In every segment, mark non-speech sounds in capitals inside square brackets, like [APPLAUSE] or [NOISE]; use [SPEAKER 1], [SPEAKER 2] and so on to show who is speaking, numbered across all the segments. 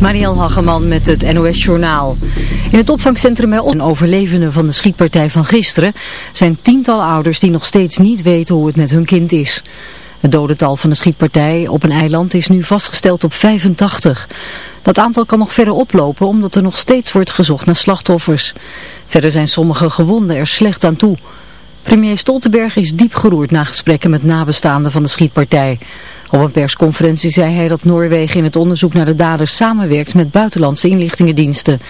[SPEAKER 1] Marielle Hageman met het NOS Journaal. In het opvangcentrum een overlevenden van de schietpartij van gisteren zijn tiental ouders die nog steeds niet weten hoe het met hun kind is. Het dodental van de schietpartij op een eiland is nu vastgesteld op 85. Dat aantal kan nog verder oplopen omdat er nog steeds wordt gezocht naar slachtoffers. Verder zijn sommige gewonden er slecht aan toe. Premier Stoltenberg is diep geroerd na gesprekken met nabestaanden van de schietpartij. Op een persconferentie zei hij dat Noorwegen in het onderzoek naar de daders samenwerkt met buitenlandse inlichtingendiensten.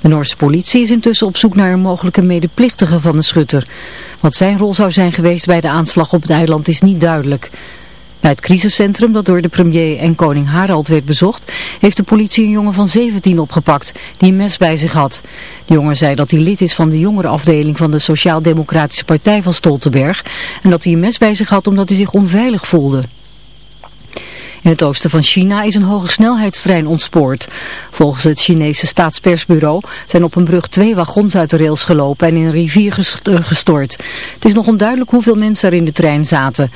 [SPEAKER 1] De Noorse politie is intussen op zoek naar een mogelijke medeplichtige van de schutter. Wat zijn rol zou zijn geweest bij de aanslag op het eiland is niet duidelijk. Bij het crisiscentrum dat door de premier en koning Harald werd bezocht, heeft de politie een jongen van 17 opgepakt die een mes bij zich had. De jongen zei dat hij lid is van de jongerenafdeling van de Sociaal-Democratische Partij van Stoltenberg en dat hij een mes bij zich had omdat hij zich onveilig voelde. In het oosten van China is een hoge snelheidstrein ontspoord. Volgens het Chinese staatspersbureau zijn op een brug twee wagons uit de rails gelopen en in een rivier eh, gestort. Het is nog onduidelijk hoeveel mensen er in de trein zaten.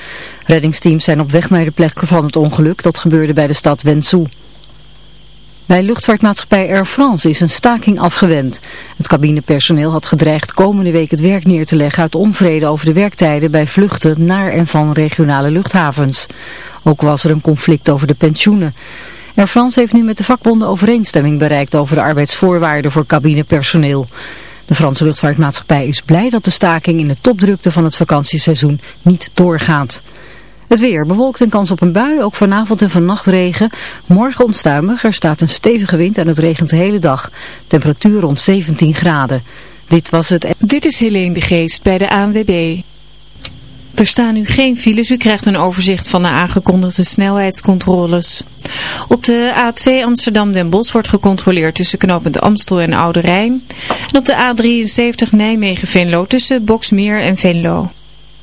[SPEAKER 1] Reddingsteams zijn op weg naar de plek van het ongeluk. Dat gebeurde bij de stad Wenzhou. Bij luchtvaartmaatschappij Air France is een staking afgewend. Het cabinepersoneel had gedreigd komende week het werk neer te leggen uit onvrede over de werktijden bij vluchten naar en van regionale luchthavens. Ook was er een conflict over de pensioenen. Air France heeft nu met de vakbonden overeenstemming bereikt over de arbeidsvoorwaarden voor cabinepersoneel. De Franse luchtvaartmaatschappij is blij dat de staking in de topdrukte van het vakantieseizoen niet doorgaat. Het weer bewolkt en kans op een bui, ook vanavond en vannacht regen. Morgen onstuimig, er staat een stevige wind en het regent de hele dag. Temperatuur rond 17 graden. Dit was het...
[SPEAKER 2] Dit is Helene de Geest bij de ANWB. Er staan nu geen files. U krijgt een overzicht van de aangekondigde snelheidscontroles. Op de A2 Amsterdam-Den Bosch wordt gecontroleerd tussen knooppunt Amstel en Oude Rijn. En op de A73 Nijmegen-Venlo tussen Boksmeer en Venlo.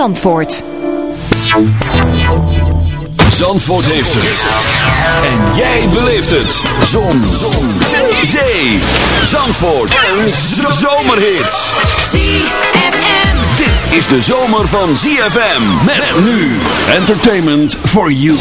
[SPEAKER 3] Zandvoort.
[SPEAKER 4] Zandvoort heeft het. En jij beleeft het. Zon. Zon. Zee. Zee. Zandvoort. Een zomerhit.
[SPEAKER 5] ZFM.
[SPEAKER 4] Dit is de zomer van ZFM. Met nu. Entertainment for you.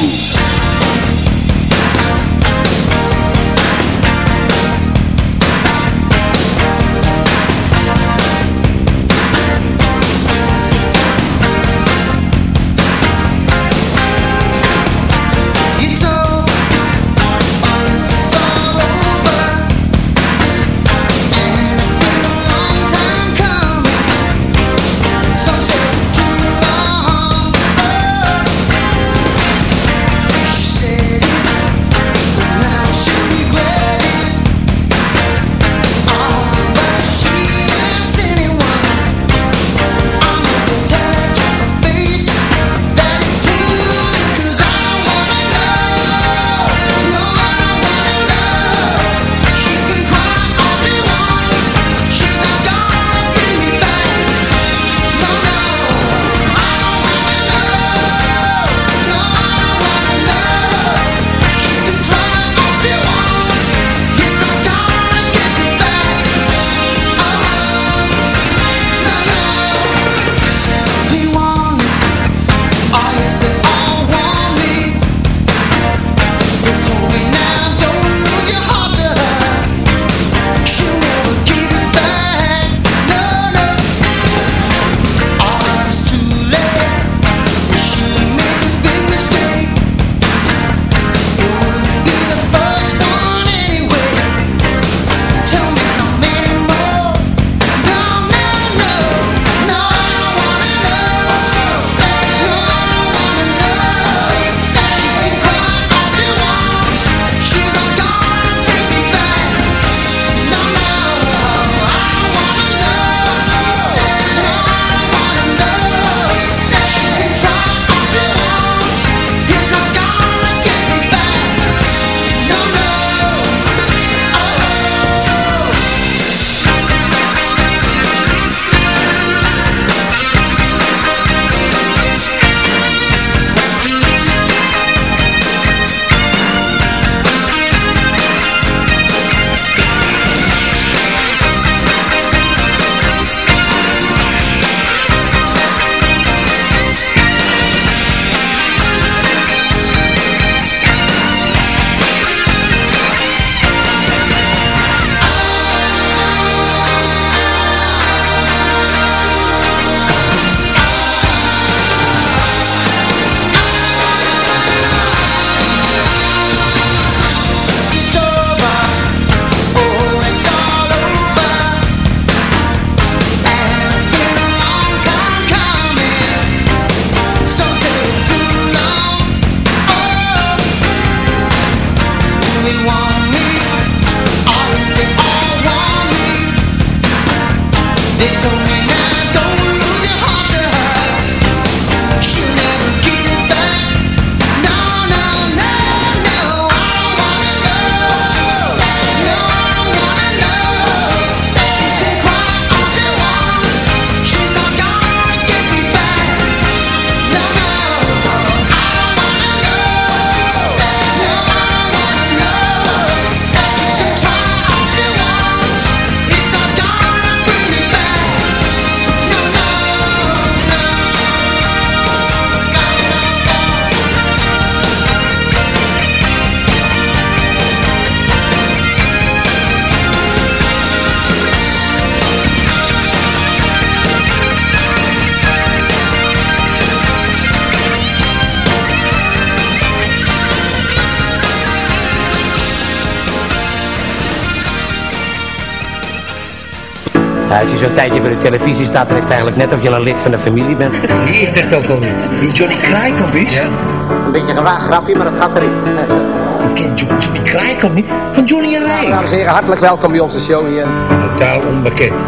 [SPEAKER 6] Als je zo'n tijdje voor de televisie staat, dan is het eigenlijk net of je een lid van de familie bent.
[SPEAKER 7] Wie is dat ook alweer? Die Johnny Kraaikamp is? Ja.
[SPEAKER 6] Een beetje een gewaagd grapje, maar dat gaat erin.
[SPEAKER 7] Ik ken Johnny, Johnny Kraaikamp niet. Van Johnny en Rij.
[SPEAKER 6] Dames en heren, hartelijk welkom bij onze show hier.
[SPEAKER 7] Totaal onbekend.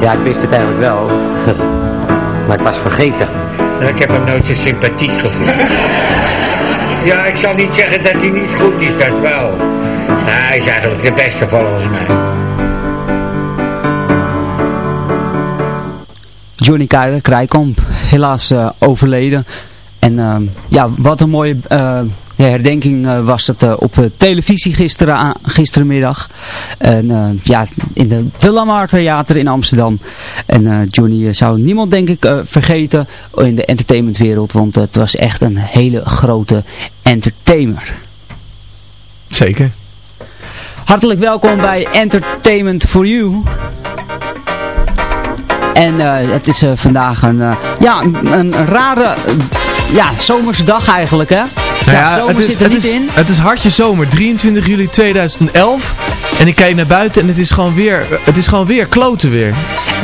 [SPEAKER 6] Ja, ik wist het eigenlijk wel. [LAUGHS] Maar ik was vergeten.
[SPEAKER 7] Nou, ik heb hem nooit zo sympathiek gevoeld. ja, ik zal niet zeggen dat hij niet goed is, dat wel. Nou, hij is eigenlijk de beste volgens mij.
[SPEAKER 8] Johnny Krijkamp, helaas eh, overleden. En ehm, ja, wat een mooie eh, herdenking eh, was het op televisie gisteren, gisterenmiddag. En ja, in de De Lamar Theater in Amsterdam. En Johnny zou niemand denk ik vergeten in de entertainmentwereld. Want het was echt een hele grote entertainer.
[SPEAKER 9] Zeker.
[SPEAKER 8] Hartelijk welkom bij Entertainment for You. En eh, het is eh, vandaag een, eh, ja, een, rare ja, zomerse dag eigenlijk, hè?
[SPEAKER 9] Nou
[SPEAKER 8] ja, zomer
[SPEAKER 9] het is,
[SPEAKER 8] zit er
[SPEAKER 9] het,
[SPEAKER 8] niet
[SPEAKER 9] is,
[SPEAKER 8] in.
[SPEAKER 9] het is hartje zomer, 23 juli 2011. En ik kijk naar buiten en het is gewoon weer, het is gewoon weer kloten weer.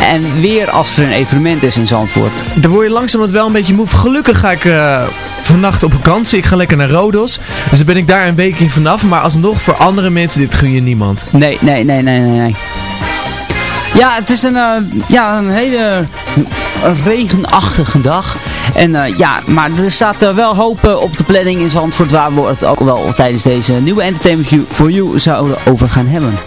[SPEAKER 8] En weer als er een evenement is in Zandvoort.
[SPEAKER 9] Daar word je langzamerhand wel een beetje moe. Gelukkig ga ik eh, vannacht op vakantie. Ik ga lekker naar Rodos. Dus dan ben ik daar een week in vanaf. Maar alsnog voor andere mensen, dit gun je niemand.
[SPEAKER 8] Nee, nee, nee, nee, nee. nee. Ja, het is een, eh, ja, een hele regenachtige dag. En eh, ja, maar er staat eh, wel hoop op de planning in Zandvoort waar we het ook wel tijdens deze nieuwe Entertainment for You zouden over gaan hebben.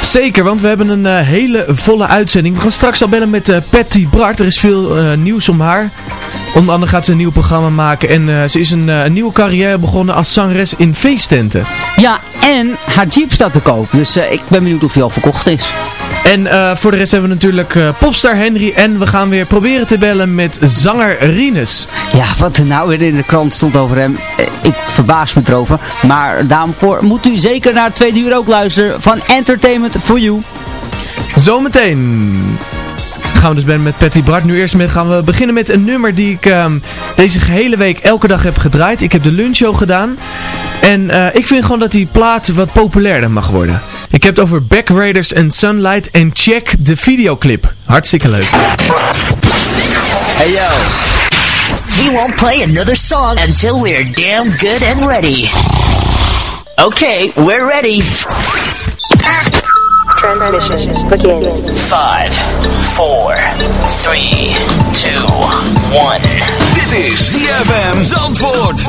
[SPEAKER 9] Zeker, want we hebben een hele volle uitzending. We gaan straks al bellen met Patty Bart. Er is veel nieuws om haar. Onder andere gaat ze een nieuw programma maken. En eh, ze is een, eh, een nieuwe carrière begonnen als zangeres in feesttenten.
[SPEAKER 8] Ja, en haar Jeep staat te koop. Dus eh, ik ben benieuwd of hij al verkocht is.
[SPEAKER 9] En voor de rest hebben we natuurlijk popstar Henry. En we gaan weer proberen te bellen met zanger Rinus.
[SPEAKER 8] Ja, wat er nou weer in de krant stond over hem. Ik verbaas me erover. Maar daarvoor moet u zeker naar het tweede uur ook luisteren van Entertainment for You.
[SPEAKER 9] Zometeen gaan we dus bellen met Patty Bart. Nu eerst met, gaan we beginnen met een nummer die ik ehm, deze gehele week elke dag heb gedraaid. Ik heb de lunchshow gedaan. En eh, ik vind gewoon dat die plaat wat populairder mag worden. Ik heb het over Back Raiders en Sunlight. En check de videoclip. Hartstikke leuk.
[SPEAKER 5] Hey yo. We won't play another song until we're damn good and ready. Okay, we're ready.
[SPEAKER 10] Transmission begins.
[SPEAKER 5] Five, four, three, two, one.
[SPEAKER 11] Dit is ZFM Zandvoort.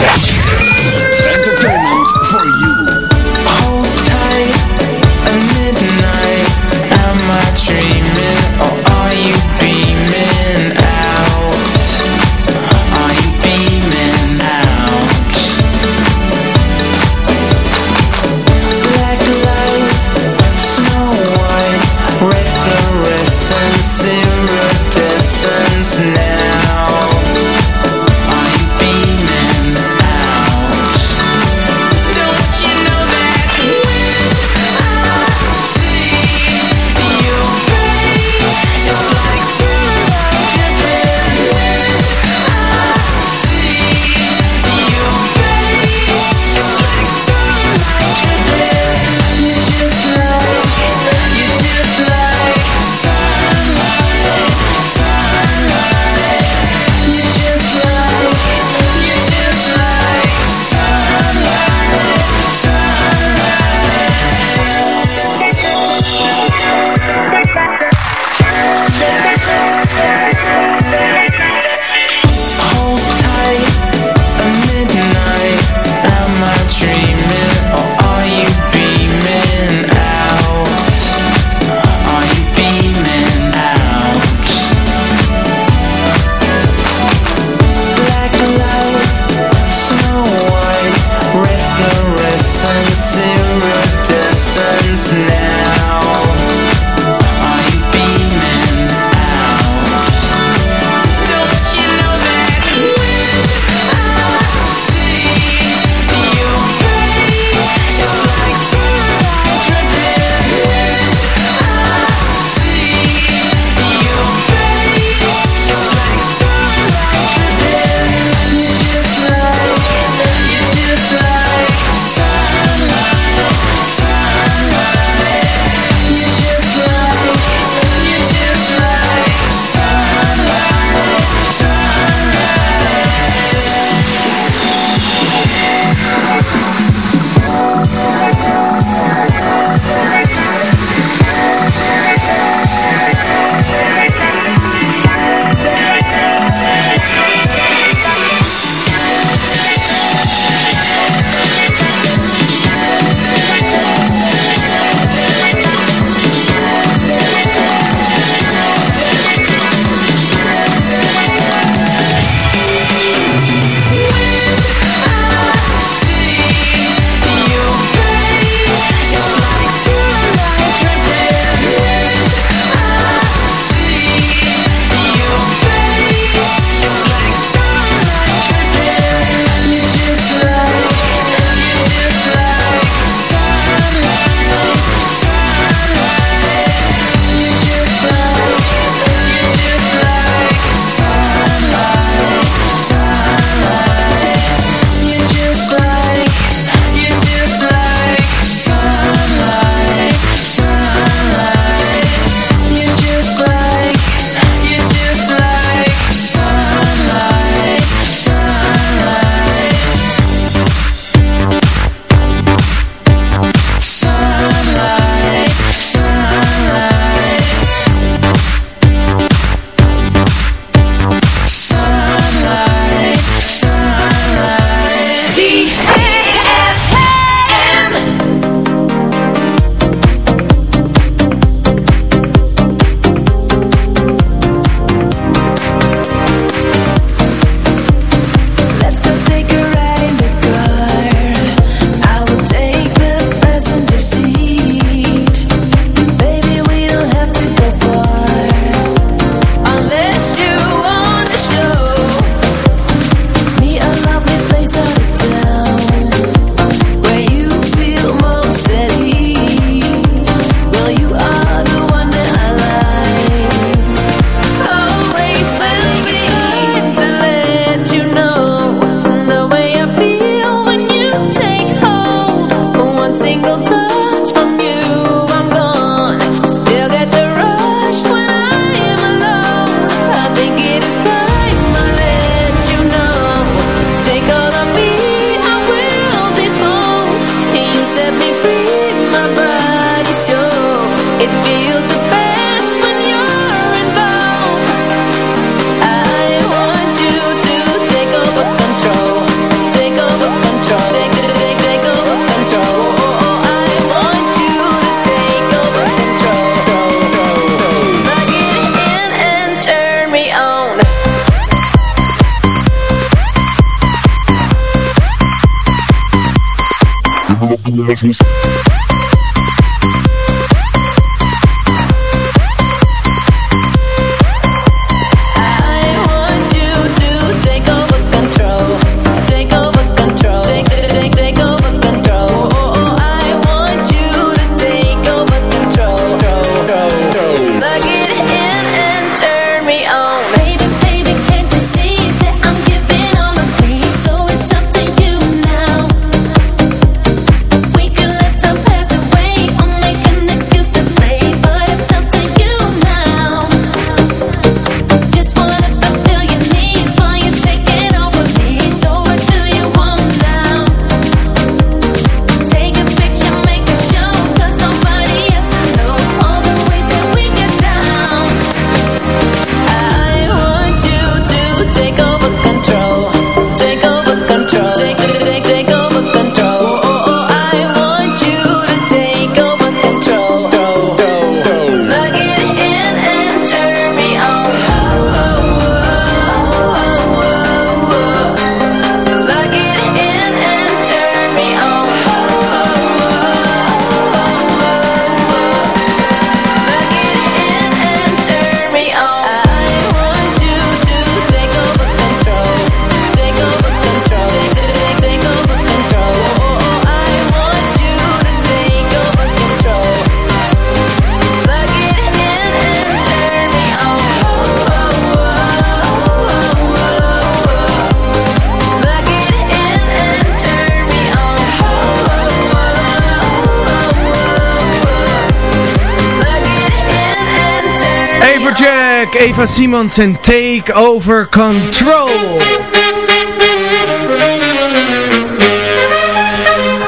[SPEAKER 9] Eva Simons en Take Over Control.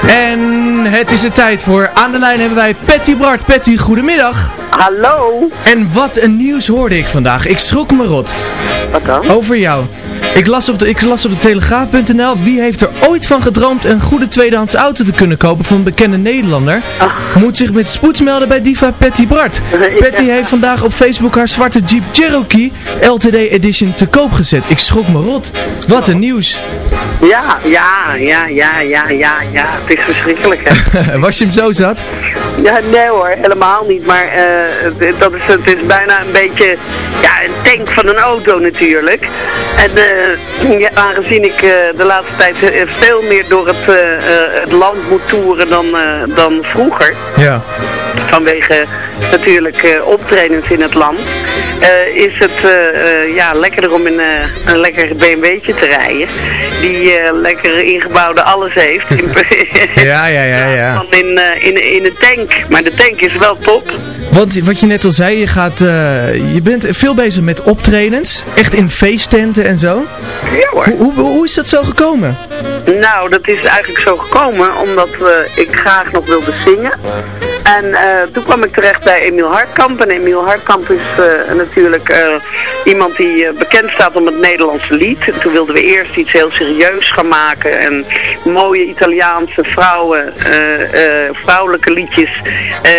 [SPEAKER 9] En het is de tijd voor. Aan de lijn hebben wij Patty Bart. Patty, goedemiddag.
[SPEAKER 12] Hallo.
[SPEAKER 9] En wat een nieuws hoorde ik vandaag. Ik schrok me rot.
[SPEAKER 12] Wat dan?
[SPEAKER 9] Over jou. Ik las op de, ik las op de telegraaf.nl. Wie heeft er ooit van gedroomd een goede tweedehands auto te kunnen kopen van een bekende Nederlander? Moet zich met spoed melden bij diva Patty Bart. [LAUGHS] Patty heeft vandaag op Facebook haar zwarte Jeep Cherokee LTD Edition te koop gezet. Ik schrok me rot. Wat een nieuws.
[SPEAKER 12] Ja, ja, ja, ja, ja, ja, ja. Het is verschrikkelijk, hè. [LAUGHS]
[SPEAKER 9] Was je hem zo zat?
[SPEAKER 12] Ja, nee hoor, helemaal niet. Maar eh, het- dat is, het is bijna een beetje ja, een tank van een auto natuurlijk. En eh, ja, aangezien ik eh, de laatste tijd eh, veel meer door het, het land moet toeren dan, dan vroeger.
[SPEAKER 9] Ja.
[SPEAKER 12] Vanwege natuurlijk optredens in het land. Eh, is het eh, eh, ja, lekkerder om in een lekker BMW'tje te rijden. Die lekker ingebouwde alles heeft. [LAUGHS] In,
[SPEAKER 9] Ja, ja, ja, ja.
[SPEAKER 12] dan in, in, in een tank. Maar de tank is wel top.
[SPEAKER 9] Want wat je net al zei, je, gaat, je bent veel bezig met optredens. Echt in feesttenten en zo.
[SPEAKER 12] Ja hoor.
[SPEAKER 9] Hoe, hoe, hoe is dat zo gekomen?
[SPEAKER 12] Nou, dat is eigenlijk zo gekomen omdat ik graag nog wilde zingen. En eh, toen kwam ik terecht bij Emiel Hartkamp. En Emiel Hartkamp is eh, natuurlijk eh, iemand die bekend staat om het Nederlandse lied. En toen wilden we eerst iets heel serieus gaan maken. En mooie Italiaanse vrouwen, vrouwelijke liedjes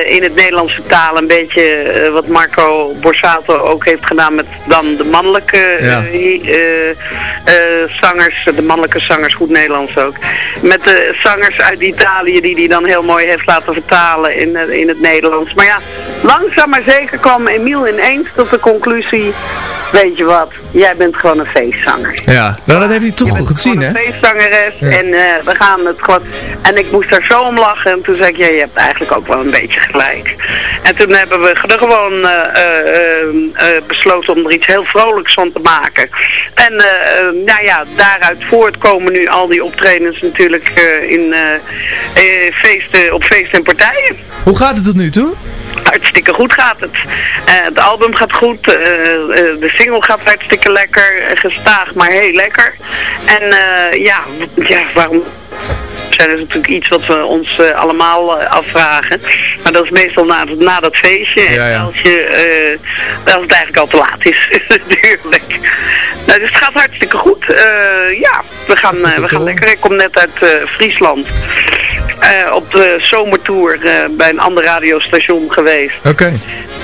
[SPEAKER 12] in het Nederlandse taal. Een beetje wat Marco Borsato ook heeft gedaan met dan de mannelijke
[SPEAKER 9] Ja.
[SPEAKER 12] zangers, de mannelijke zangers, goed Nederlands ook. Met de zangers uit Italië die hij dan heel mooi heeft laten vertalen in, eh, in het Nederlands. Maar ja, langzaam maar zeker kwam Emiel ineens tot de conclusie, weet je wat, jij bent gewoon een feestzanger.
[SPEAKER 9] Ja, nou dat heeft hij toch goed gezien, hè?
[SPEAKER 12] Een feestzangeres
[SPEAKER 9] Ja.
[SPEAKER 12] en eh, we gaan het gewoon... En ik moest daar zo om lachen en toen zei ik, ja, je hebt eigenlijk ook wel een beetje gelijk. En toen hebben we er gewoon eh, eh, besloten om er iets heel vrolijks van te maken. En nou ja, daaruit voortkomen nu al die optredens natuurlijk in feesten, op feesten en partijen.
[SPEAKER 9] Hoe gaat het tot nu toe?
[SPEAKER 12] Hartstikke goed gaat het. Eh, het album gaat goed, eh, eh, de single gaat hartstikke lekker, gestaag maar heel lekker. En ja, ja, waarom zijn is natuurlijk iets wat we ons allemaal afvragen. Maar dat is meestal na, na dat feestje.
[SPEAKER 9] Ja, ja.
[SPEAKER 12] En als, je, eh, als het eigenlijk al te laat is, [LAUGHS] natuurlijk. Nou, dus het gaat hartstikke goed. Ja, we gaan, we gaan lekker. Ik kom net uit Friesland. Eh, op de zomertour eh, bij een ander radiostation geweest.
[SPEAKER 9] Oké.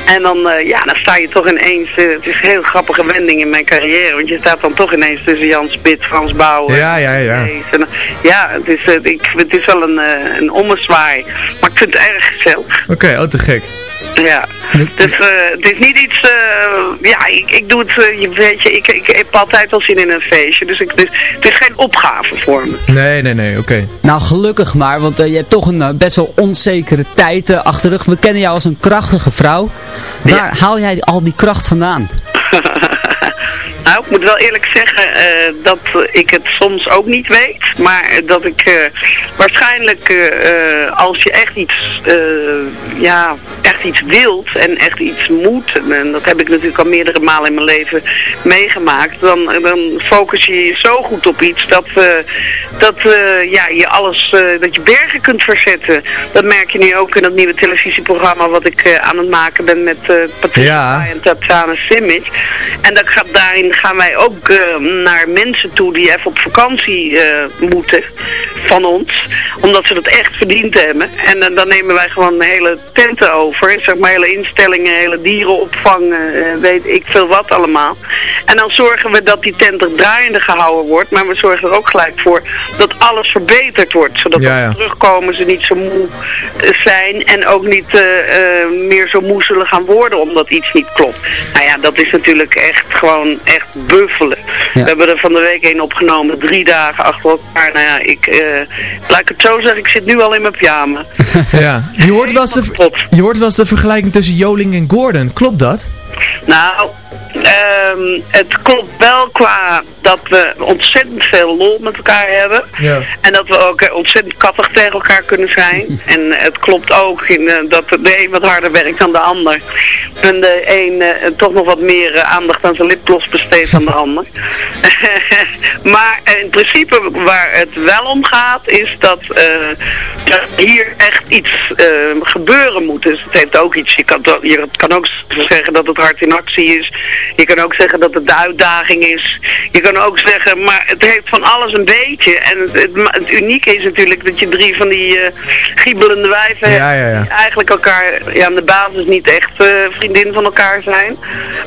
[SPEAKER 12] En dan, eh, ja, dan sta je toch ineens, het is een heel grappige wending in mijn carrière, want je staat dan toch ineens tussen Jan Spit, Frans Bauer.
[SPEAKER 9] Ja, ja, ja.
[SPEAKER 12] En, ja, het is, ik, het is wel een, een ommezwaai, maar ik vind het erg gezellig.
[SPEAKER 9] Oké, oh te gek.
[SPEAKER 12] Ja, dus eh, het is niet iets, eh, ja, ik, ik doe het, eh, je weet je, ik, ik heb altijd al zin in een feestje, dus ik, het, is, het is geen opgave voor me.
[SPEAKER 9] Nee, nee, nee, oké.
[SPEAKER 8] Nou, gelukkig maar, want je hebt toch een best wel onzekere tijd achter de rug. We kennen jou als een krachtige vrouw. Waar haal jij al die kracht vandaan? [LAUGHS]
[SPEAKER 12] Nou, ik moet wel eerlijk zeggen eh, dat ik het soms ook niet weet. Maar dat ik eh, waarschijnlijk eh, als je echt iets, ja, echt iets wilt en echt iets moet. En, dat heb ik natuurlijk al meerdere malen in mijn leven meegemaakt. Dan, dan focus je je zo goed op iets dat, dat ja, je alles, dat je bergen kunt verzetten. Dat merk je nu ook in dat nieuwe televisieprogramma wat ik aan het maken ben met Patricia
[SPEAKER 9] Ja.
[SPEAKER 12] en Tatjana Simic. En dat gaat, daarin gaan wij ook eh, naar mensen toe die even op vakantie eh, moeten van ons. Omdat ze dat echt verdiend hebben. En dan- dan nemen wij gewoon hele tenten over. Zeg maar hele instellingen, hele dierenopvang, eh, weet ik veel wat allemaal. En dan zorgen we dat die tent er draaiende gehouden wordt. Maar we zorgen er ook gelijk voor dat alles verbeterd wordt. Zodat
[SPEAKER 9] Ja,
[SPEAKER 12] terugkomen ze niet zo moe eh, zijn. En ook niet eh, eh, meer zo moe zullen gaan worden omdat iets niet klopt. Nou ja, dat is natuurlijk echt gewoon echt buffelen. We hebben er van de week een opgenomen. Drie dagen achter elkaar. Nou ja, ik, eh, laat ik het zo zeggen. Ik zit nu al in mijn pyjama. [LAUGHS]
[SPEAKER 9] Ja. Je hoort, wel eens de, je hoort wel eens de vergelijking tussen Joling en Gordon. Klopt dat?
[SPEAKER 12] Nou, ehm, het klopt wel qua dat we ontzettend veel lol met elkaar hebben.
[SPEAKER 9] Ja.
[SPEAKER 12] En dat we ook ontzettend kattig tegen elkaar kunnen zijn. [LAUGHS] en eh, het klopt ook in, eh, dat de een wat harder werkt dan de ander. En de een eh, toch nog wat meer aandacht aan zijn lipgloss besteedt dan de [LAUGHS] ander. [LAUGHS] maar in principe waar het wel om gaat is dat, dat hier echt iets gebeuren moet. Dus het heeft ook iets, je kan, je kan ook zeggen dat het hard in actie is. Je kan ook zeggen dat het de uitdaging is. Je kan ook zeggen, maar het heeft van alles een beetje. En het, het, ma- het unieke is natuurlijk dat je drie van die eh giebelende wijven
[SPEAKER 9] Ja,
[SPEAKER 12] hebt.
[SPEAKER 9] ja, ja.
[SPEAKER 12] Die eigenlijk elkaar ja, aan de basis niet echt eh, vriendin van elkaar zijn.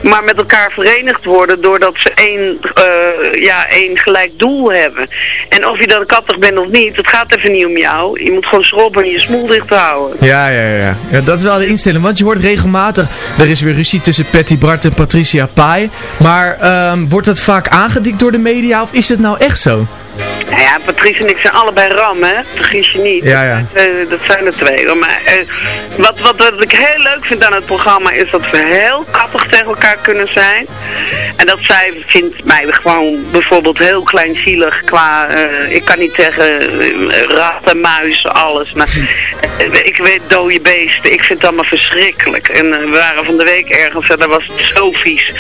[SPEAKER 12] Maar met elkaar verenigd worden doordat ze één, eh, ja, één gelijk doel hebben. En of je dan kattig bent of niet, het gaat even niet om jou. Je moet gewoon schroppen en je smoel dicht houden.
[SPEAKER 9] Ja, ja, ja, ja. Dat is wel de instelling. Want je hoort regelmatig, er is weer ruzie tussen Patty Bart en Patricia Pai. Maar ehm, wordt dat vaak aangedikt door de media of is het nou echt zo?
[SPEAKER 12] Nou ja, Patrice en ik zijn allebei ram, hè? Vergis je niet.
[SPEAKER 9] Ja, ja.
[SPEAKER 12] Eh, dat zijn er twee. Maar eh, wat, wat, wat ik heel leuk vind aan het programma is dat we heel kattig elkaar kunnen zijn. En dat zij vindt mij gewoon bijvoorbeeld heel kleinzielig qua, eh, ik kan niet zeggen uh, ratten, muizen, alles. Maar eh, ik weet dode beesten, ik vind het allemaal verschrikkelijk. En eh, we waren van de week ergens en daar was het zo vies.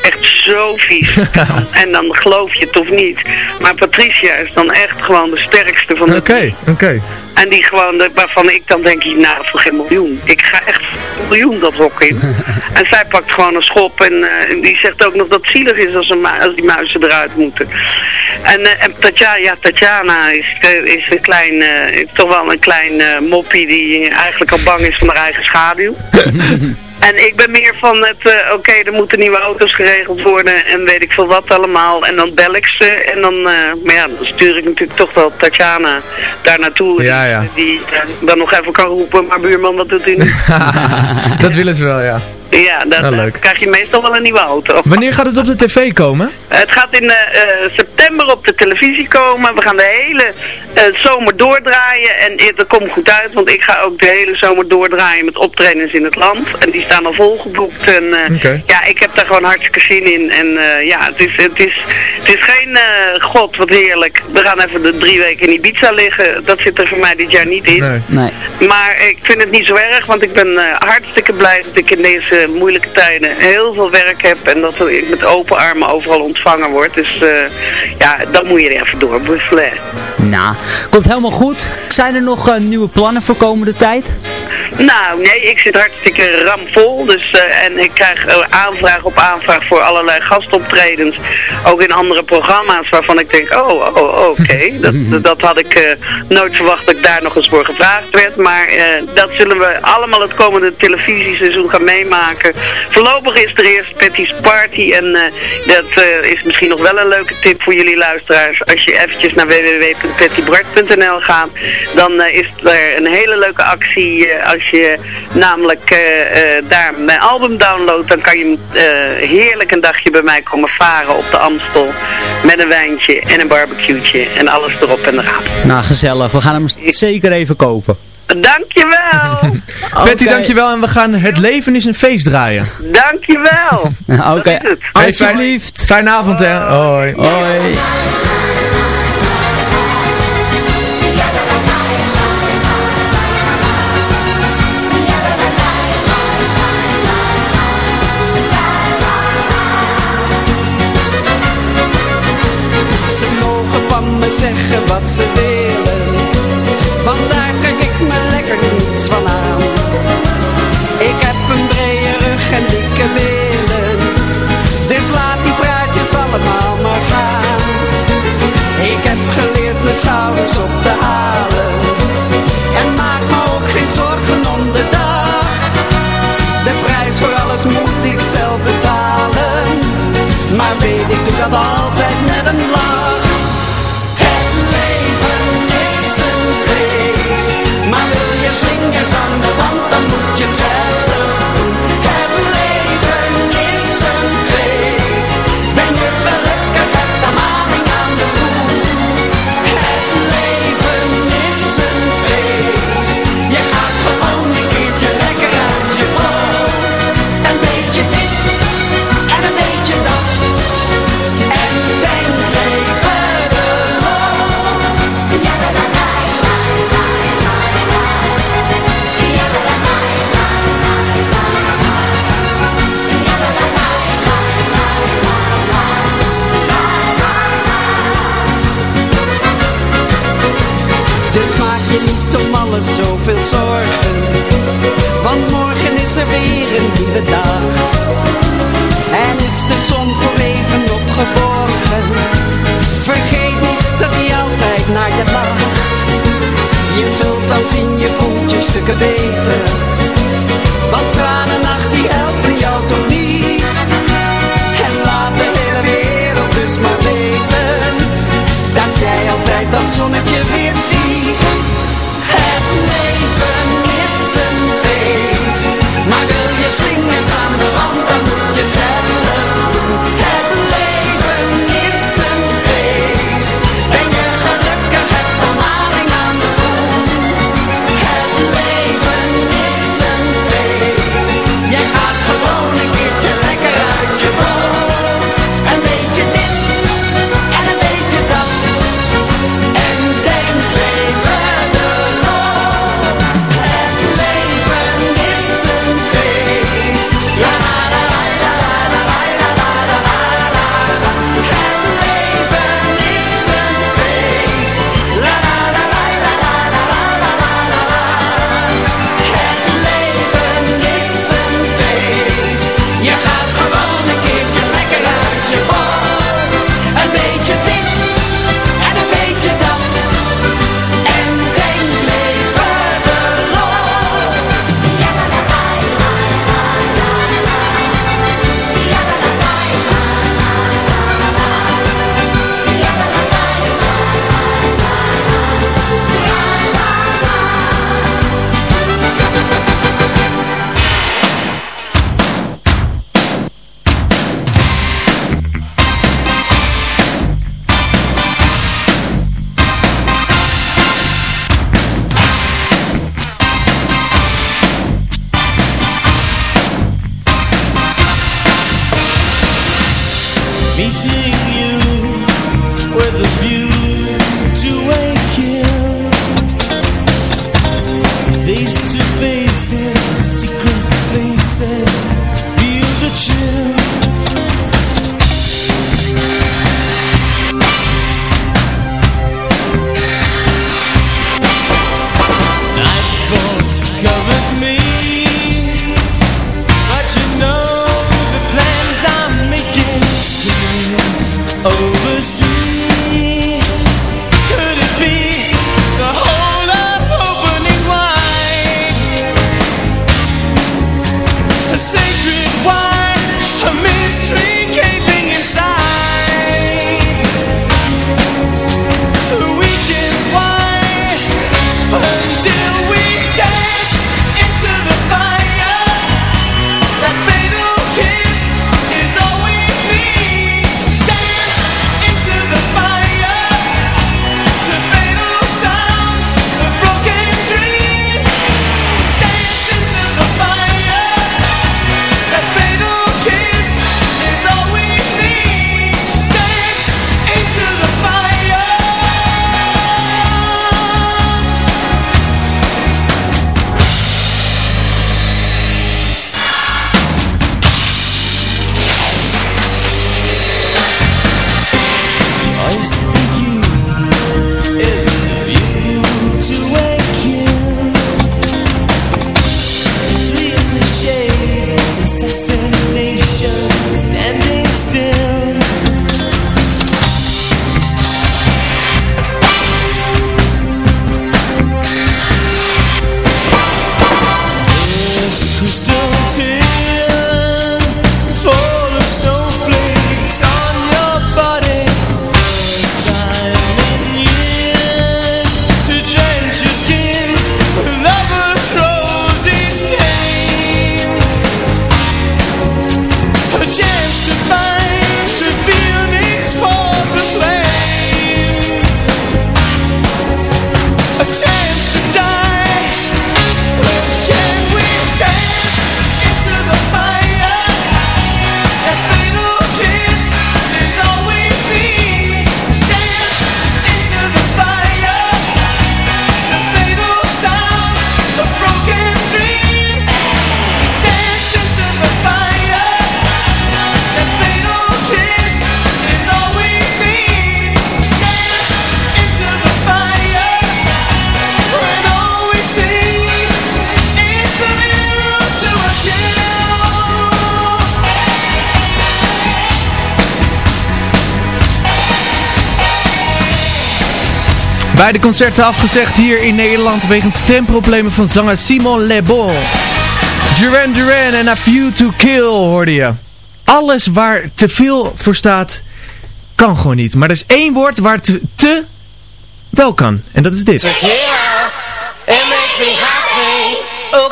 [SPEAKER 12] Echt zo vies. [LAUGHS] en dan geloof je het of niet. Maar Patricia is dan echt gewoon de sterkste van de
[SPEAKER 9] Oké, oké.
[SPEAKER 12] En die gewoon, waarvan ik dan denk, nou voor geen miljoen. Ik ga echt voor een miljoen dat hok in. [LAUGHS] en zij pakt gewoon een schop en eh, die zegt ook nog dat het zielig is als, een als die muizen eruit moeten. En, eh, en Tatjana, ja, Tatjana is, eh, is een klein, toch wel een klein moppie die eigenlijk al bang is van haar eigen schaduw. [LAUGHS] En ik ben meer van het, eh, oké, er moeten nieuwe auto's geregeld worden en weet ik veel wat allemaal. En dan bel ik ze en dan, eh, maar ja, dan stuur ik natuurlijk toch wel Tatjana daar naartoe.
[SPEAKER 9] Ja, ja.
[SPEAKER 12] Die eh, dan nog even kan roepen, maar buurman, wat doet u nu? [LAUGHS]
[SPEAKER 9] dat willen ze wel, ja.
[SPEAKER 12] ja, dan
[SPEAKER 9] Nou,
[SPEAKER 12] dan krijg je meestal wel een nieuwe auto.
[SPEAKER 9] Wanneer gaat het op de tv komen?
[SPEAKER 12] Het gaat in eh, eh, september op de televisie komen. We gaan de hele eh, zomer doordraaien. En eh, dat komt goed uit, want ik ga ook de hele zomer doordraaien met optredens in het land. En die staan al volgeboekt. En eh, ja, ik heb daar gewoon hartstikke zin in. En eh, ja, het is, het, is, het is geen eh, god, wat heerlijk. We gaan even de drie weken in Ibiza liggen. Dat zit er voor mij dit jaar niet in.
[SPEAKER 9] Nee.
[SPEAKER 8] Nee.
[SPEAKER 12] Maar ik vind het niet zo erg, want ik ben hartstikke blij dat ik in deze moeilijke tijden heel veel werk heb en dat ik met open armen overal ontvangen word. Dus eh, ja, dan moet je er even door buffelen.
[SPEAKER 8] Nou, komt helemaal goed. Zijn er nog eh, nieuwe plannen voor komende tijd?
[SPEAKER 12] Nou, nee, ik zit hartstikke ramvol. Dus, eh, en ik krijg eh, aanvraag op aanvraag voor allerlei gastoptredens. Ook in andere programma's waarvan ik denk, oh, oh, oh oké. [LAUGHS] dat, dat had ik eh, nooit verwacht dat ik daar nog eens voor gevraagd werd. Maar dat zullen we allemaal het komende televisieseizoen gaan meemaken. Voorlopig is er eerst Patty's Party. En dat is misschien nog wel een leuke tip voor jullie luisteraars. Als je eventjes naar www.pattybart.nl gaat, dan is er een hele leuke actie als je namelijk uh, uh, daar mijn album downloadt, dan kan je uh, heerlijk een dagje bij mij komen varen op de Amstel. Met een wijntje en een barbecue'tje en alles erop en eraan.
[SPEAKER 8] Nou, gezellig. We gaan hem zeker even kopen.
[SPEAKER 12] Dankjewel. [LAUGHS]
[SPEAKER 9] Betty, okay. dankjewel. En we gaan Het Leven is een Feest draaien.
[SPEAKER 12] Dankjewel. [LAUGHS]
[SPEAKER 8] Oké, okay. alsjeblieft.
[SPEAKER 9] Fijne avond, hè. Hoi.
[SPEAKER 8] Hoi.
[SPEAKER 13] Wat ze willen. Want daar trek ik me lekker niets van aan. Ik heb een brede rug en dikke billen. Dus laat die praatjes allemaal maar gaan. Ik heb geleerd mijn schouders op te halen. En maak me ook geen zorgen om de dag. De prijs voor alles moet ik zelf betalen. Maar weet ik dat altijd
[SPEAKER 9] Beide concerten afgezegd hier in Nederland wegens stemproblemen van zanger Simon Lebon. Duran Duran en A Few To Kill hoorde je. Alles waar te veel voor staat, kan gewoon niet. Maar er is één woord waar te, te wel kan. En dat is dit.
[SPEAKER 14] Happy. Oh,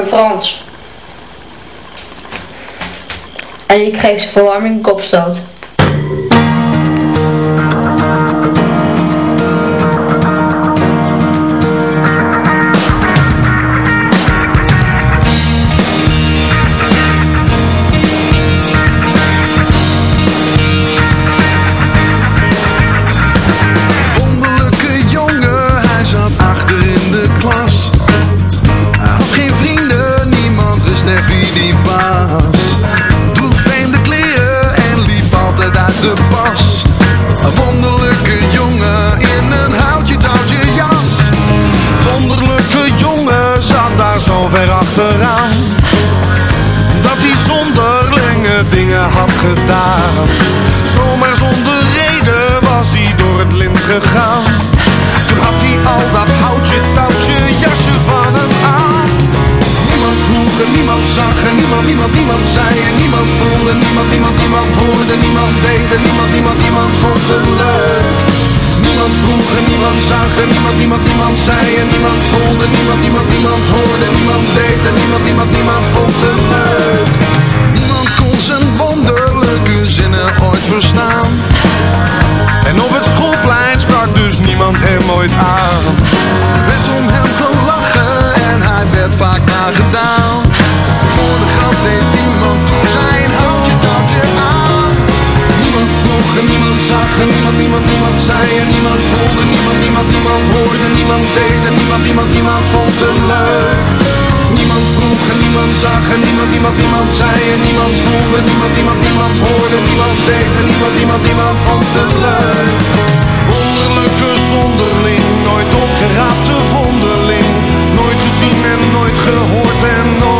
[SPEAKER 15] en Frans. En ik geef ze verwarming kopstoot.
[SPEAKER 16] Niemand, niemand, zei en niemand voelde. Niemand, niemand, niemand hoorde, niemand deed en niemand, niemand, niemand vond hem leuk. Niemand vroeg en niemand zag en niemand, niemand, niemand zei en niemand voelde. Niemand, niemand, niemand hoorde, niemand deed en niemand, niemand, niemand vond hem leuk. Wonderlijke zonderling, nooit opgeraapte vondeling. Nooit gezien en nooit gehoord en nooit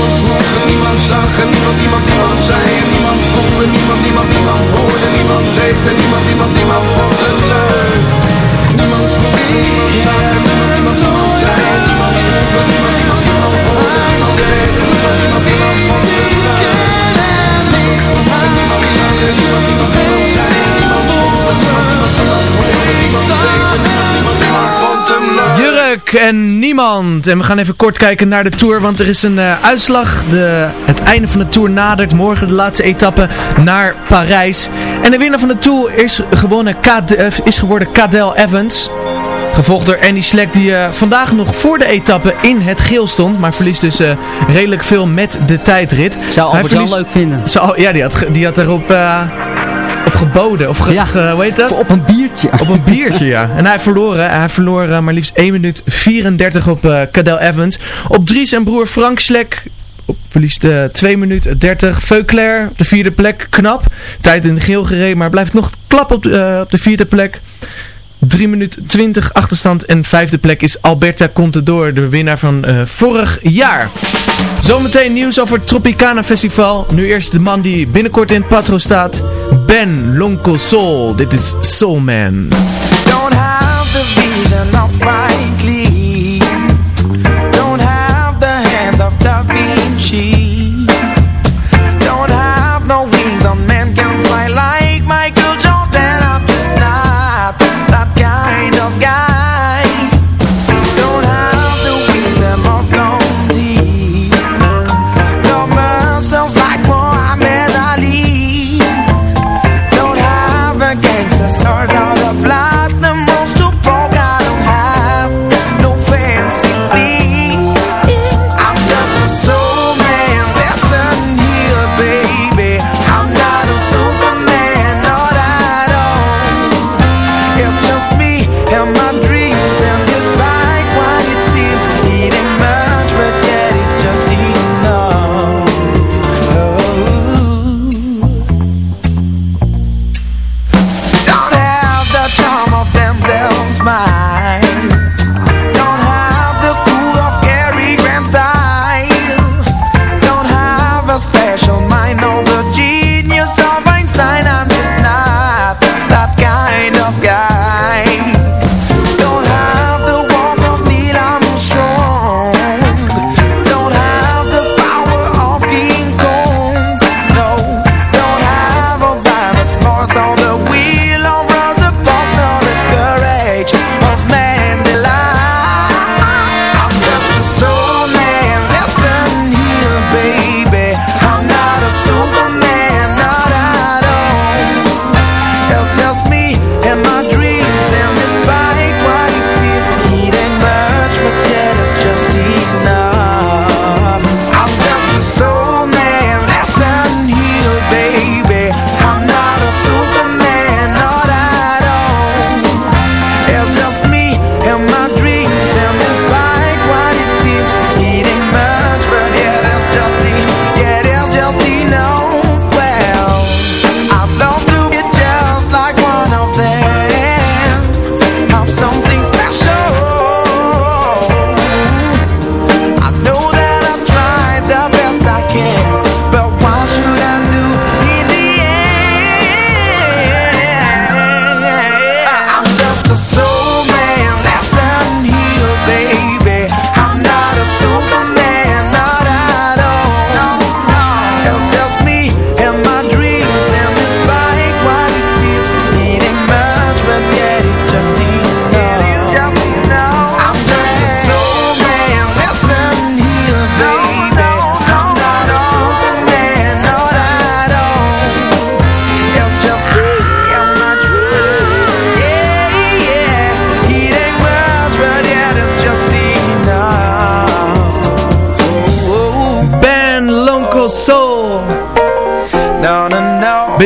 [SPEAKER 16] Niemand vroeg niemand zag en niemand, niemand, niemand zei en niemand. Niemand, niemand, niemand hoorde, niemand deed en niemand, niemand, niemand vond hem leuk. Niemand vroeg niemand zag en niemand, niemand, niemand zei en niemand voelde. Niemand, niemand, niemand hoorde, niemand deed en niemand, niemand, vond hem leuk. Niemand vroeg niemand niemand, niemand, en niemand, niemand, niemand vond hem leuk.
[SPEAKER 9] En niemand. En we gaan even kort kijken naar de Tour, want er is een eh, uitslag. De, het einde van de Tour nadert. Morgen de laatste etappe naar Parijs. En de winnaar van de Tour is, gewonnen, eh, is geworden Cadel Evans. Gevolgd door Andy Schleck die eh, vandaag nog voor de etappe in het geel stond. Maar verliest dus redelijk veel met de tijdrit.
[SPEAKER 8] Zou Albert
[SPEAKER 9] verliest-
[SPEAKER 8] leuk vinden.
[SPEAKER 9] Zou, ja, die had, die had erop op geboden. Of ge, ge- hoe heet dat?
[SPEAKER 8] Op een biertje.
[SPEAKER 9] Op een biertje, ja. [LAUGHS] En hij verloor, hij verloor eh, maar liefst 1 minuut 34 op eh Cadel Evans. Op drie zijn broer Frank Slek op- verliest eh 2 minuten 30. Veuclair op de vierde plek, knap. Tijd in de geel gereden, maar blijft nog klap op, de- eh, op de vierde plek. 3 minuten 20 achterstand en vijfde plek is Alberta Contador, de winnaar van eh, vorig jaar. Zometeen nieuws over het Tropicana Festival. Nu eerst de man die binnenkort in het patro staat. Ben Lonko Soul. Dit is Soul Man.
[SPEAKER 5] Don't have the vision of Spike Lee. Don't have the hand of Da Vinci.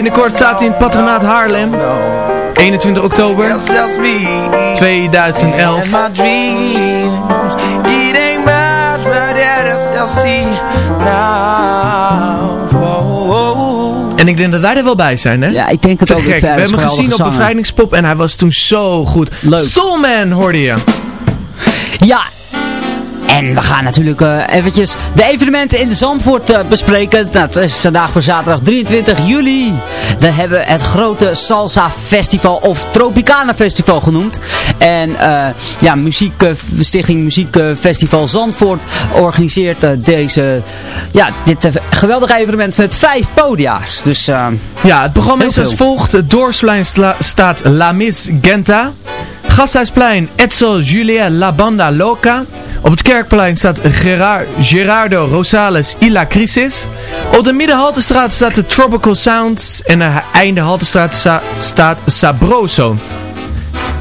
[SPEAKER 9] Binnenkort staat hij in het patronaat Haarlem. 21 oktober
[SPEAKER 5] It's just me
[SPEAKER 9] 2011.
[SPEAKER 5] and my dreams. It ain't much, but yeah, it's just see now. Whoa, whoa.
[SPEAKER 9] En ik denk dat wij er wel bij zijn, hè?
[SPEAKER 8] Ja, ik denk het
[SPEAKER 9] Te
[SPEAKER 8] ook.
[SPEAKER 9] gek. We hebben hem gezien op. Bevrijdingspop en hij was toen zo goed.
[SPEAKER 8] Leuk.
[SPEAKER 9] Soulman hoorde je.
[SPEAKER 8] Ja, en we gaan natuurlijk eh, eventjes de evenementen in de Zandvoort eh, bespreken. Dat is vandaag voor zaterdag 23 juli. We hebben het grote Salsa Festival of Tropicana Festival genoemd. En eh, ja, muziek, Stichting Muziekfestival Zandvoort organiseert deze, ja, dit geweldige evenement met vijf podia's. Dus
[SPEAKER 9] Ja, het programma is als volgt. Sla- staat La Miss Genta. Gasthuisplein Etzel Julia La Banda Loca. Op het Kerkplein staat Gerard, Gerardo Rosales y la Crisis. Op de Middenhaltestraat staat de Tropical Sounds. En aan de einde Haltestraat sta- staat Sabroso.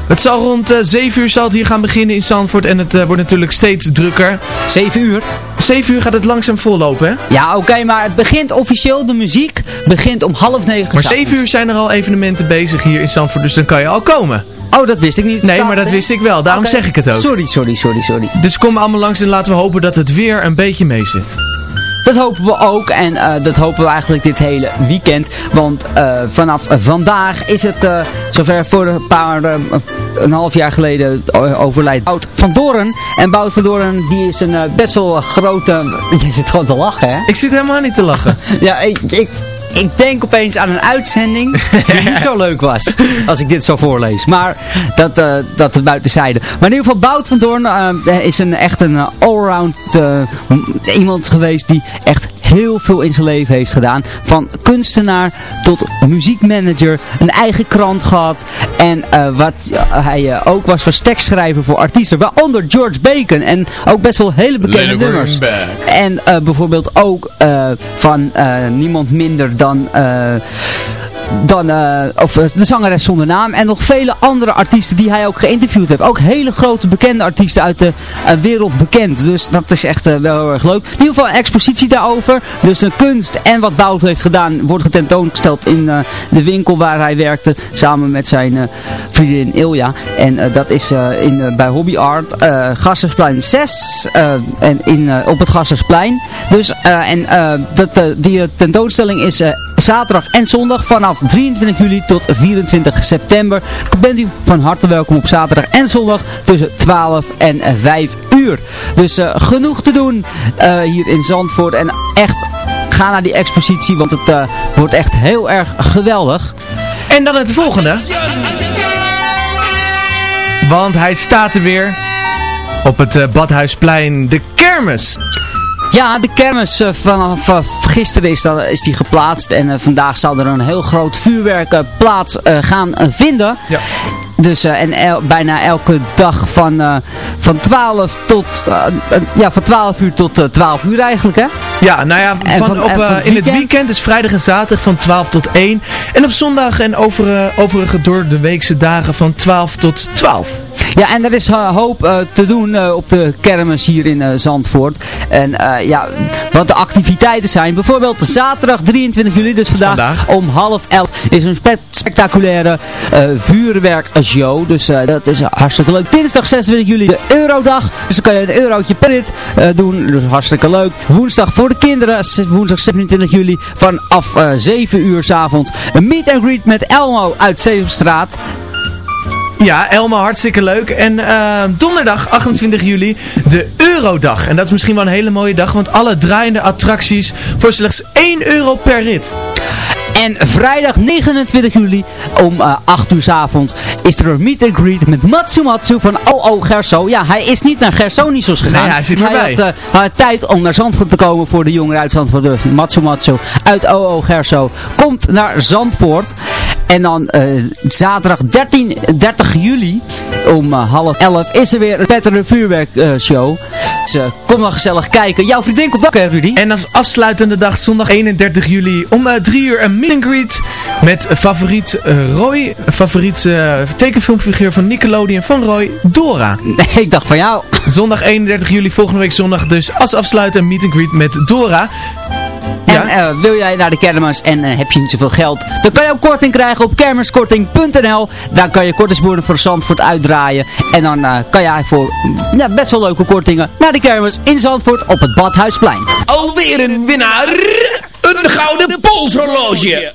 [SPEAKER 9] Het zal rond eh 7 uur zal het hier gaan beginnen in Zandvoort. En het eh, wordt natuurlijk steeds drukker.
[SPEAKER 8] 7 uur.
[SPEAKER 9] 7 uur gaat het langzaam vollopen, hè?
[SPEAKER 8] ja, oké, maar het begint officieel, de muziek begint om half negen.
[SPEAKER 9] Maar
[SPEAKER 8] s'avonds.
[SPEAKER 9] 7 uur zijn er al evenementen bezig hier in Zandvoort. Dus dan kan je al komen.
[SPEAKER 8] Oh, dat wist ik niet.
[SPEAKER 9] Nee,
[SPEAKER 8] Staat
[SPEAKER 9] maar dat wist ik wel. Daarom zeg ik het ook.
[SPEAKER 8] Sorry, sorry, sorry, sorry.
[SPEAKER 9] Dus kom allemaal langs en laten we hopen dat het weer een beetje mee zit.
[SPEAKER 8] Dat hopen we ook en eh, dat hopen we eigenlijk dit hele weekend. Want eh, vanaf vandaag is het eh, zover voor een paar, een half jaar geleden overlijdt Bout van Doren. En Bout van Doren die is een best wel grote... [LAUGHS] Je zit gewoon te lachen hè?
[SPEAKER 9] Ik zit helemaal niet te lachen. [LAUGHS]
[SPEAKER 8] ja, ik, ik, ik denk opeens aan een uitzending die niet zo leuk was. Als ik dit zo voorlees. Maar dat, eh dat buiten zijde. Maar in ieder geval Bout van Doorn eh, is een, echt een allround eh, iemand geweest die echt heel veel in zijn leven heeft gedaan. Van kunstenaar tot muziekmanager. Een eigen krant gehad. En eh, wat hij eh, ook was was tekstschrijver voor artiesten. Waaronder George Bacon. En ook best wel hele bekende nummers. En eh, bijvoorbeeld ook eh, van eh, niemand minder dan, eh, dan eh, of, eh, de zangeres zonder naam. En nog vele andere artiesten die hij ook geïnterviewd heeft. Ook hele grote bekende artiesten uit de eh, wereld bekend. Dus dat is echt wel heel erg leuk. In ieder geval een expositie daarover. Dus de kunst en wat Bout heeft gedaan wordt getentoongesteld in de winkel waar hij werkte. Samen met zijn vriendin Ilja. En dat is in, bij Hobby Art. Gassersplein 6. eh, en in, op het Gassersplein. Dus, en dat, die tentoonstelling is zaterdag en zondag vanaf 23 juli tot 24 september. Bent u van harte welkom op zaterdag en zondag tussen 12 en 5 uur. Dus eh, genoeg te doen eh, hier in Zandvoort. En echt ga naar die expositie, want het eh, wordt echt heel erg geweldig.
[SPEAKER 9] En dan het volgende. Want hij staat er weer. Op het eh, Badhuisplein. De kermis.
[SPEAKER 8] Ja, de kermis eh, vanaf gisteren is, dat, is die geplaatst. En eh, vandaag zal er een heel groot vuurwerk eh, plaats gaan vinden.
[SPEAKER 9] Ja.
[SPEAKER 8] Dus, eh, en el- bijna elke dag van, eh, van 12 tot, ja, van 12 uur tot eh, 12 uur eigenlijk, hè?
[SPEAKER 9] Ja, nou ja, van,
[SPEAKER 8] van-
[SPEAKER 9] op,
[SPEAKER 8] en van het
[SPEAKER 9] in het
[SPEAKER 8] weekend?
[SPEAKER 9] is vrijdag en zaterdag van 12 tot 1. En op zondag en over, overige door de weekse dagen van 12 tot 12.
[SPEAKER 8] Ja, en er is eh, hoop eh, te doen eh, op de kermis hier in Zandvoort. En ja, wat de activiteiten zijn. Bijvoorbeeld zaterdag 23 juli, dus vandaag,
[SPEAKER 9] Vandaag.
[SPEAKER 8] om half elf, is een spe- spectaculaire eh vuurwerkshow. Dus dat is hartstikke leuk. Dinsdag 26 juli de Eurodag. Dus dan kan je een eurotje per rit doen. Dus hartstikke leuk. Woensdag voor de kinderen, woensdag 27 juli vanaf eh 7 uur s avonds. Een meet and greet met Elmo uit Zevenstraat.
[SPEAKER 9] Ja, Elma, hartstikke leuk. En eh, donderdag 28 juli de Eurodag. En dat is misschien wel een hele mooie dag, want alle draaiende attracties voor slechts 1 euro per rit.
[SPEAKER 8] En vrijdag 29 juli om eh 8 uur s avonds is er een meet and greet met Matsumatsu van OO Gerso. Ja, hij is niet naar Gersonisos gegaan.
[SPEAKER 9] Nee, hij zit erbij.
[SPEAKER 8] had, eh, hij had tijd om naar Zandvoort te komen voor de jongeren uit Zandvoort. Dus Matsumatsu uit OO Gerso komt naar Zandvoort. En dan eh, zaterdag 13, 30 juli om eh, half 11 is er weer een Petter Vuurwerk eh, show. Dus eh, kom dan gezellig kijken. Jouw vriendin komt ook hè Rudy?
[SPEAKER 9] En als afsluitende dag zondag 31 juli om 3 uur een meet and greet met favoriet eh, Roy, favoriet uh, tekenfilmfiguur van Nickelodeon van Roy, Dora.
[SPEAKER 8] Nee, ik dacht van jou.
[SPEAKER 9] Zondag 31 juli, volgende week zondag dus als afsluiten meet and greet met Dora.
[SPEAKER 8] En eh, wil jij naar de kermis en heb je niet zoveel geld, dan kan je ook korting krijgen op kermiskorting.nl. Daar kan je kortingsboeren voor Zandvoort uitdraaien. En dan kan jij voor mm, ja, best wel leuke kortingen naar de kermis in Zandvoort op het Badhuisplein.
[SPEAKER 4] Alweer een winnaar! Een gouden polshorloge.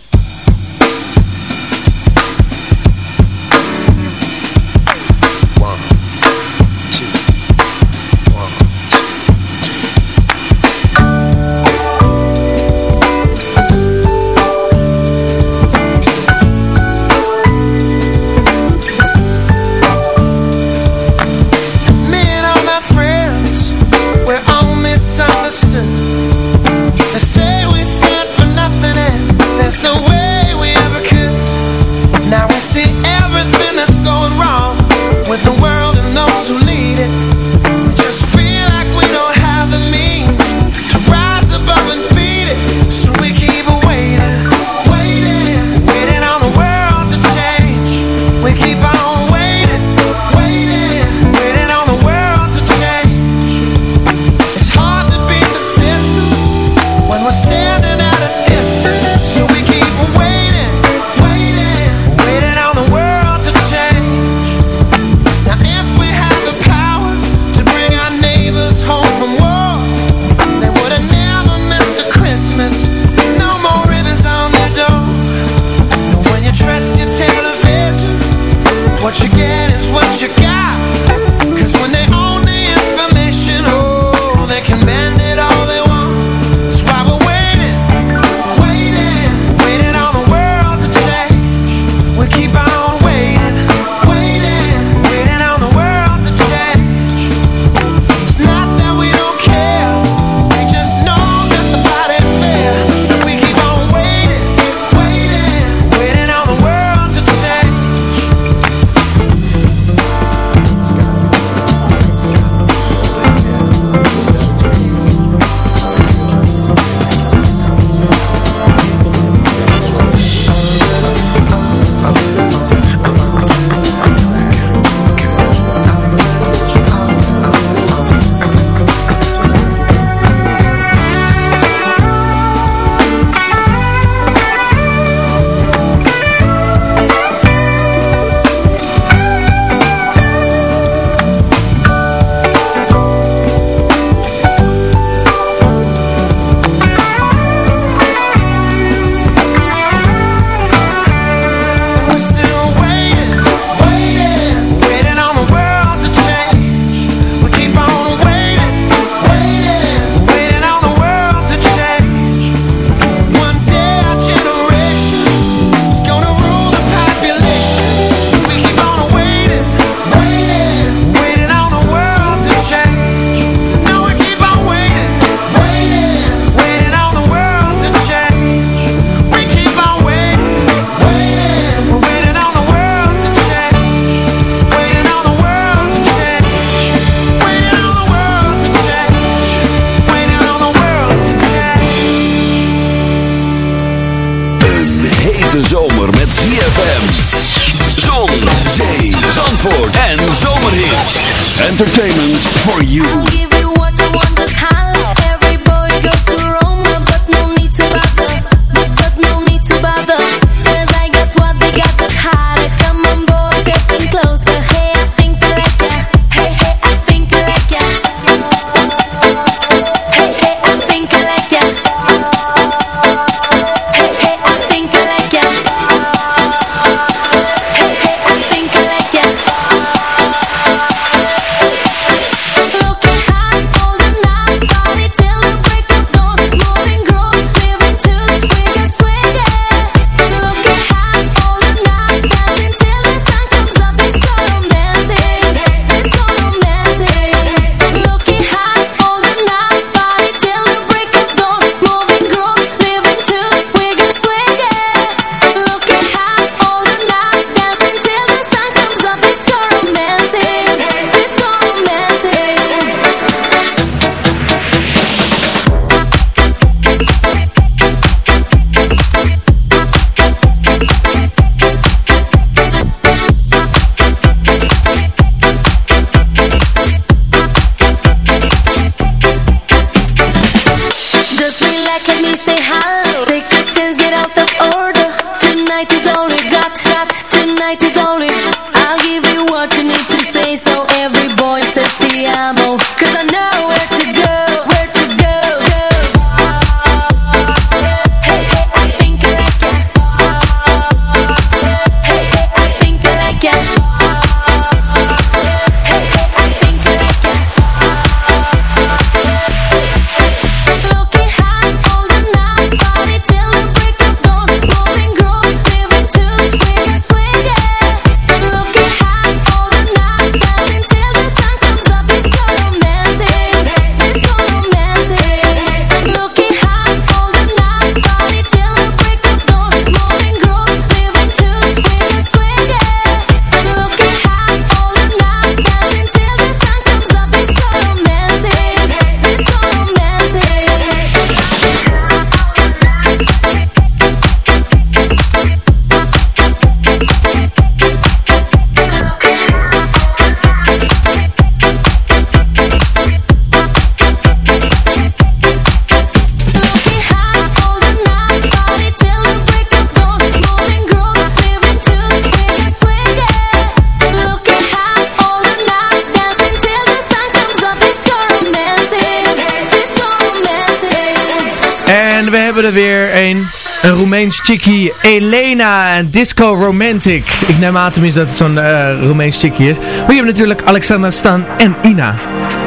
[SPEAKER 9] Chickie, Elena en Disco Romantic. Ik neem aan tenminste dat het zo'n eh Roemeens chickie is. Maar je hebt natuurlijk Alexander Stan en Ina.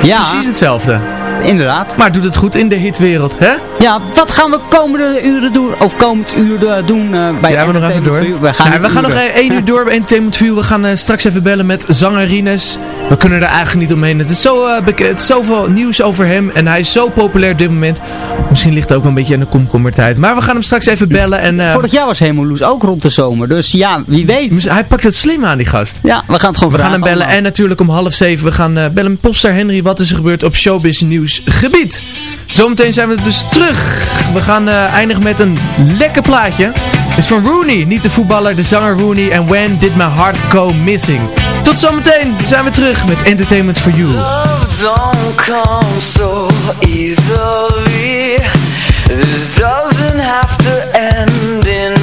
[SPEAKER 8] Ja.
[SPEAKER 9] Precies hetzelfde.
[SPEAKER 8] Inderdaad.
[SPEAKER 9] Maar doet het goed in de hitwereld, hè?
[SPEAKER 8] Ja, wat gaan we komende uren doen, of komend uur eh, doen eh, bij
[SPEAKER 9] Ja, we nog even
[SPEAKER 8] Entertainment
[SPEAKER 9] door.
[SPEAKER 8] You? We gaan,
[SPEAKER 9] Ja,
[SPEAKER 8] niet
[SPEAKER 9] we gaan nog één uur door bij Entertainment View. We gaan eh, straks even bellen met zanger Rines. We kunnen er eigenlijk niet omheen. Het is, zo, eh, het is zoveel nieuws over hem. En hij is zo populair op dit moment. Misschien ligt het ook een beetje aan de komkommertijd. Maar we gaan hem straks even bellen. En, eh,
[SPEAKER 8] Vorig jaar was Hemeloes ook rond de zomer, dus ja, wie weet.
[SPEAKER 9] Hij pakt het slim aan, die gast.
[SPEAKER 8] Ja, we gaan het gewoon
[SPEAKER 9] We gaan
[SPEAKER 8] vragen
[SPEAKER 9] hem bellen.
[SPEAKER 8] allemaal.
[SPEAKER 9] En natuurlijk om half zeven. We gaan bellen met popstar Henry. Wat is er gebeurd op showbiz nieuws gebied? Zometeen zijn we dus terug. We gaan eh, eindigen met een lekker plaatje. Het is van Rooney. Niet de voetballer, de zanger Rooney. En When Did My Heart Go Missing. Tot zometeen zijn we terug met Entertainment for You.
[SPEAKER 11] so easily. This doesn't have to end in.